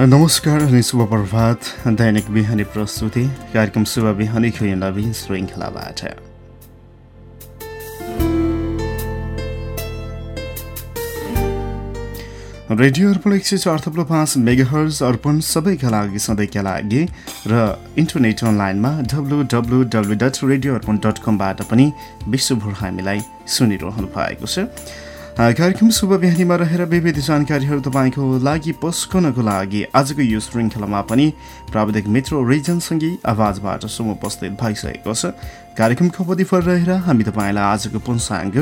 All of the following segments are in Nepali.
नमस्कार अनि शुभ प्रभात। दैनिक बिहानी प्रस्तुति कार्यक्रम शुभ बिहानीको यो नवीन श्रृङ्खलाबाट रेडियो अर्पण एक सय चार थप्लो पाँच मेगाहर्स अर्पण सबैका लागि सधैँका लागि र इन्टरनेट अनलाइनमा W W W dot radio Arpan dot कमबाट पनि विश्वभर हामीलाई सुनिरहनु भएको छ। कार्यक्रम शुभ बिहानीमा रहेर विविध जानकारीहरू तपाईँको लागि पस्कनको लागि। आजको यो श्रृङ्खलामा पनि प्राविधिक मित्र रिजनसँगै आवाजबाट सुम उपस्थित भइसकेको छ कार्यक्रमको अवधिफल रहेर हामी तपाईँलाई आजको पुनसाङ्ग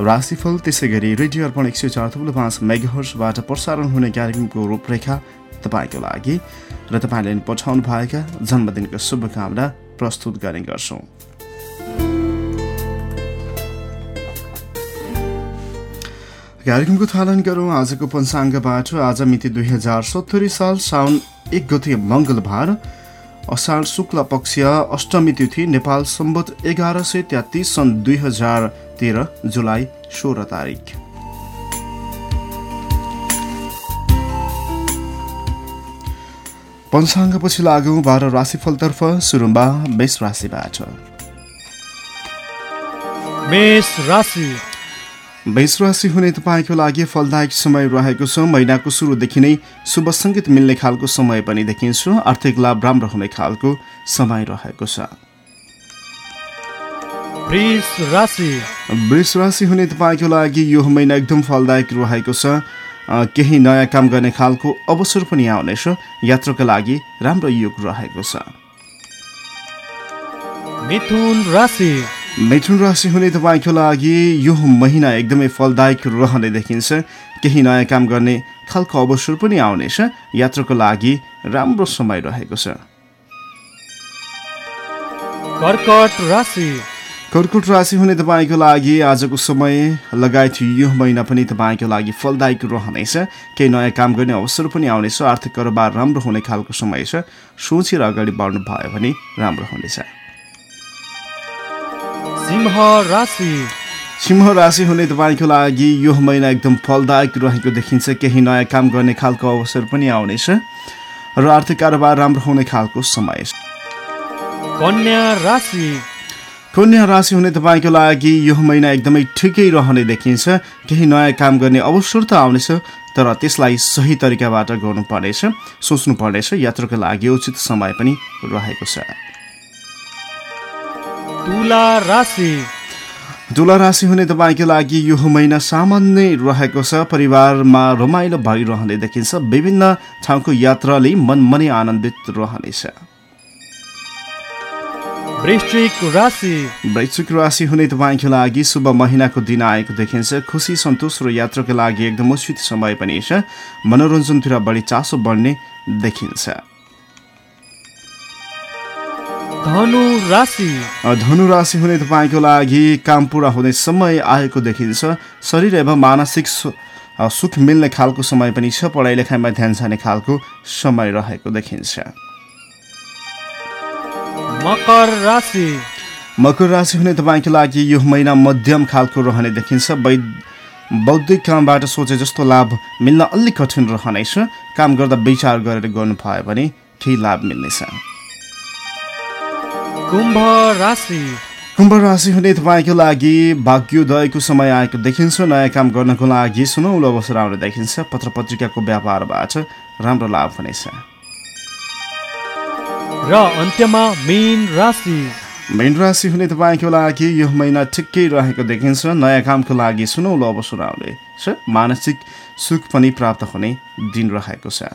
राशिफल त्यसै गरी रेडियो अर्पण एक सय चार थुप्रो पाँच मेगाहर्सबाट प्रसारण हुने कार्यक्रमको रूपरेखा तपाईँको लागि। र तपाईँले पठाउनु भएका जन्मदिनको शुभकामना प्रस्तुत गर्ने गर्छौँ। कार्यक्रमको थालन गरौँ। आजको पञ्चाङ्गबाट आज मिति दुई हजार सत्तरी साल साउन एक गते मङ्गलबार असार शुक्ल पक्ष अष्टमी तिथि नेपाल सम्बत एघार सय तेत्तिस सन् दुई हजार तेह्र जुलाई सोह्र तारिक। पञ्चाङ्गपछि लागौँ बाह्र राशिफलतर्फ सुरुम्बा मेष राशिबाट। मेष राशि। वैश्वासी हुने तपाईँको लागि फलदायक समय रहेको छ। महिनाको सुरुदेखि नै शुभ सङ्गीत मिल्ने खालको समय पनि देखिन्छ। आर्थिक लाभ राम्रो हुने खालको समय रहेको छ। वृष राशि। हुने तपाईँको लागि यो महिना एकदम फलदायक रहेको छ। केही नयाँ काम गर्ने खालको अवसर पनि आउनेछ। यात्राका लागि राम्रो योग रहेको छ। मिथुन राशि। मैथुन राशि हुने तपाईँको लागि यो महिना एकदमै फलदायक रहने देखिन्छ। केही नयाँ काम गर्ने खालको अवसर पनि आउनेछ। यात्राको लागि राम्रो समय रहेको छ। कर्कट राशि। कर्कट राशि हुने तपाईँको लागि आजको समय लगायत यो महिना पनि तपाईँको लागि फलदायक रहनेछ। केही नयाँ काम गर्ने अवसर पनि आउनेछ। आर्थिक कारोबार राम्रो हुने खालको समय छ। सोचेर अगाडि बढ्नु भयो भने राम्रो हुनेछ। सिंह राशि। सिंह राशि हुने तपाईँको लागि यो महिना एकदम फलदायक रहेको देखिन्छ। केही नयाँ काम गर्ने खालको अवसर पनि आउनेछ र आर्थिक कारोबार राम्रो हुने खालको समय कन्या राशि। कन्या राशि हुने तपाईँको लागि यो महिना एकदमै ठिकै रहने देखिन्छ। केही नयाँ काम गर्ने अवसर त आउनेछ तर त्यसलाई सही तरिकाबाट गर्नुपर्नेछ सोच्नु पर्नेछ यात्राको लागि उचित समय पनि रहेको छ। तुला राशि। तुला राशि हुने तपाईँको लागि यो महिना सामान्य रहेको छ। परिवारमा रमाइलो भइरहने देखिन्छ। विभिन्न ठाउँको यात्राले मन मनै आनन्दित रहनेछ। वृश्चिक राशि हुने तपाईँको लागि शुभ महिनाको दिन आएको देखिन्छ। खुसी सन्तोष र यात्राको लागि एकदम उचित समय पनि छ। मनोरञ्जनतिर बढी चासो बढ्ने देखिन्छ। धनु राशि धनु राशि हुने तपाईँको लागि काम पुरा हुने समय आएको देखिन्छ। शरीर एवं मानसिक सुख मिल्ने खालको समय पनि छ। पढाइ लेखाइमा ध्यान जाने खालको समय रहेको देखिन्छ। मकर राशि। मकर राशि हुने तपाईँको लागि यो महिना मध्यम खालको रहने देखिन्छ। बौद्धिक कामबाट सोचे जस्तो लाभ मिल्न अलिक कठिन रहनेछ। काम गर्दा विचार गरेर गर्नु भयो भने केही लाभ मिल्नेछ। कुम्भ राशि कुम्भ राशि हुने तपाईँको लागि भाग्योदयको समय आएको देखिन्छ नयाँ काम गर्नको लागि सुनौलो अवसर आउने देखिन्छ पत्र पत्रिकाको व्यापारबाट राम्रो लाभ हुनेछ। र अन्त्यमा मेन राशि। मेन राशि हुने तपाईँको लागि यो महिना ठिकै रहेको देखिन्छ नयाँ कामको लागि सुनौलो अवसर आउनेछ मानसिक सुख पनि प्राप्त हुने दिन रहेको छ।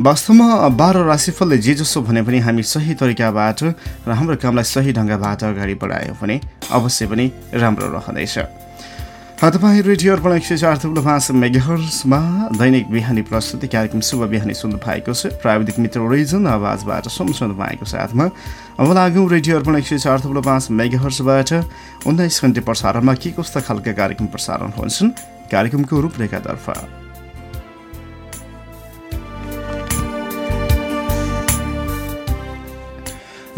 वास्तवमा बाह्र राशिफलले जे जसो भने पनि हामी सही तरिकाबाट र हाम्रो कामलाई सही ढङ्गबाट अगाडि बढायो भने अवश्य पनि राम्रो रहनेछ तपाईँ रेडियो अर्पण एक सय चार थुप्रो पाँच दैनिक बिहानी प्रस्तुति कार्यक्रम शुभ बिहानी सुन्नु भएको छ। प्राविधिक मित्र रिजन आवाजबाट सुन्नु भएको साथमा। अब लागौँ रेडियो अर्पण एक सय चार थुप्रो पाँच उन्नाइस घन्टे प्रसारणमा के कस्ता खालका कार्यक्रम प्रसारण हुन्छन्? कार्यक्रमको रूपरेखातर्फ।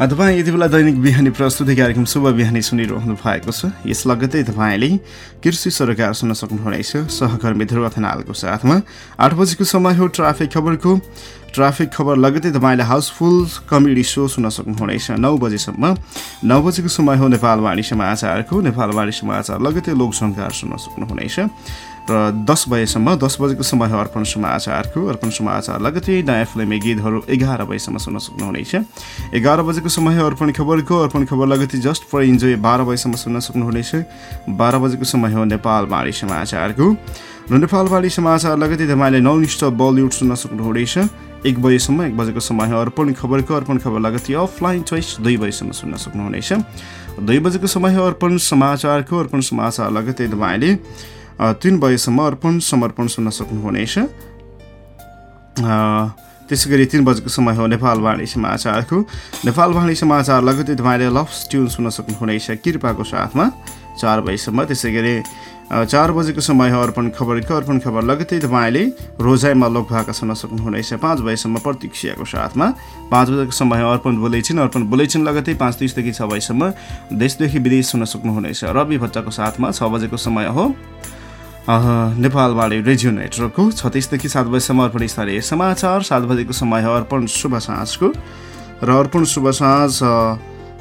तपाईँ यति बेला दैनिक बिहानी प्रस्तुति कार्यक्रम शुभ बिहानी सुनिरहनु भएको छ। यस लगतै तपाईँले कृषि सरकार सुन्न सक्नुहुनेछ। सहकर्मी ध्रुव थनालको साथमा आठ बजीको समय हो ट्राफिक खबरको। ट्राफिक खबर लगतै तपाईँले हाउसफुल कमेडी सो सुन्न सक्नुहुनेछ। नौ बजीसम्म नौ बजीको समय हो नेपालवाणी समाचारको। नेपालवाणी समाचार लगतै लोकसङ्कार सुन्न सक्नुहुनेछ। र दस बजेसम्म दस बजेको समय हो अर्पण समाचारको अर्पण समाचार लगतै नयाँ फिल्मी गीतहरू एघार बजीसम्म सुन्न सक्नुहुनेछ। एघार बजेको समय हो अर्पण खबरको अर्पण खबर लगतै जस्ट फर इन्जोय बाह्र बजीसम्म सुन्न सक्नुहुनेछ। बाह्र बजेको समय हो नेपाल बाढी समाचारको र बाढी समाचार लगतै तपाईँले नौनिष्ठ बलिउड सुन्न सक्नुहुनेछ। एक बजेसम्म एक बजेको समय हो अर्पण खबरको अर्पण खबर लगतै अफलाइन चोइस दुई बजीसम्म सुन्न सक्नुहुनेछ। दुई बजेको समय हो अर्पण समाचारको अर्पण समाचार लगतै तपाईँले तिन बजेसम्म अर्पण समर्पण सुन्न सक्नुहुनेछ। त्यसै गरी तिन बजेको समय हो नेपाल वाणी समाचारको। नेपाल वाणी समाचार लगतै तपाईँले लभ ट्युन सुन्न सक्नुहुनेछ कृपाको साथमा। चार बजीसम्म त्यसै गरी चार बजेको समय हो अर्पण खबरको अर्पण खबर लगतै तपाईँले रोजाइमा लोकभाका सुन्न सक्नुहुनेछ। पाँच बजीसम्म प्रतीक्षाको साथमा। पाँच बजेको समय हो अर्पण बुलेटिन अर्पण बुलेटिन लगतै पाँच तिसदेखि छ बजीसम्म देशदेखि विदेश सुन्न सक्नुहुनेछ। रवि भट्टको साथमा छ बजेको समय हो। नेपालवाणी रेडियो नेटवर्कको छत्तिसदेखि सात बजीसम्म अर्पण स्थानीय समाचार सात बजेको समय हो अर्पण शुभ साँझको। र अर्पण शुभ साँझ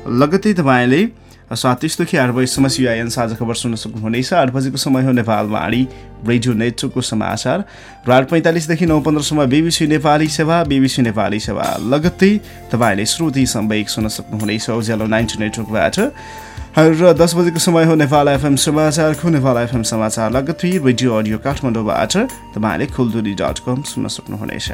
लगतै तपाईँले सात तिसदेखि आठ बजीसम्म सिआइएन साझा खबर सुन्न सक्नुहुनेछ। आठ बजेको समय हो नेपालवाणी रेडियो नेटवर्कको समाचार। र आठ पैँतालिसदेखि नौ पन्ध्रसम्म बिबिसी नेपाली सेवा बिबिसी नेपाली सेवा लगत्तै तपाईँले श्रुति सम्वेक सुन्न सक्नुहुनेछ। उज्यालो नाइन्टी नेटवर्कबाट। र दस बजेको समय हो नेपाल एफएम समाचारको नेपाल एफएम समाचार लगत्तै रेडियो अडियो काठमाडौँबाट तपाईँले खुलदुरी डट कम सुन्न सक्नुहुनेछ।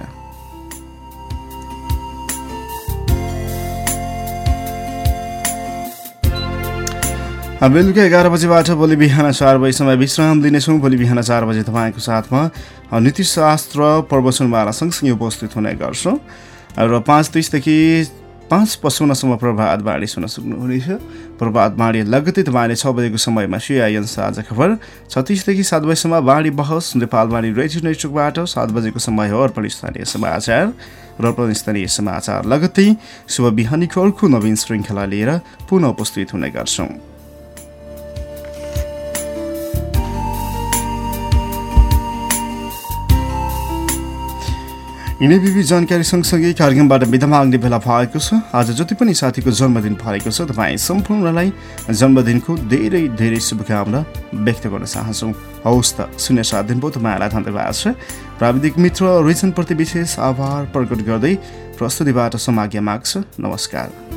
बेलुका एघार बजीबाट भोलि बिहान चार बजीसम्म विश्राम दिनेछौँ भोलि बिहान चार बजी तपाईँको साथमा नीतिशास्त्र प्रवचनमाला सँगसँगै उपस्थित हुने गर्छौँ। र पाँच तिसदेखि पाँच पचपन्नसम्म प्रभात बाणी सुन्न सक्नुहुनेछ। प्रभात बाणी लगतै तपाईँले छ बजेको समयमा सिआइएन साझा खबर। छत्तिसदेखि सात बजीसम्म बाढी बहस। नेपाल बाढी रेडियो नेटवर्कबाट सात बजेको समय हो अर्पण स्थानीय समाचार। र अर्पण स्थानीय समाचार लगत्तै शुभ बिहानीको अर्को नवीन श्रृङ्खला लिएर पुनः उपस्थित हुने गर्छौँ। विविध जानकारी सँगसँगै कार्यक्रमबाट बिदा माग्ने बेला भएको छ। आज जति पनि साथीको जन्मदिन फरेको छ तपाईँ सम्पूर्णलाई जन्मदिनको धेरै धेरै शुभकामना व्यक्त गर्न चाहन्छौँ। हौस् त शून्य सात दिन भयो तपाईँहरूलाई धन्यवाद छ। प्राविधिक मित्र रिजनप्रति विशेष आभार प्रकट गर्दै प्रस्तुतिबाट समाज्ञा माग्छ। नमस्कार।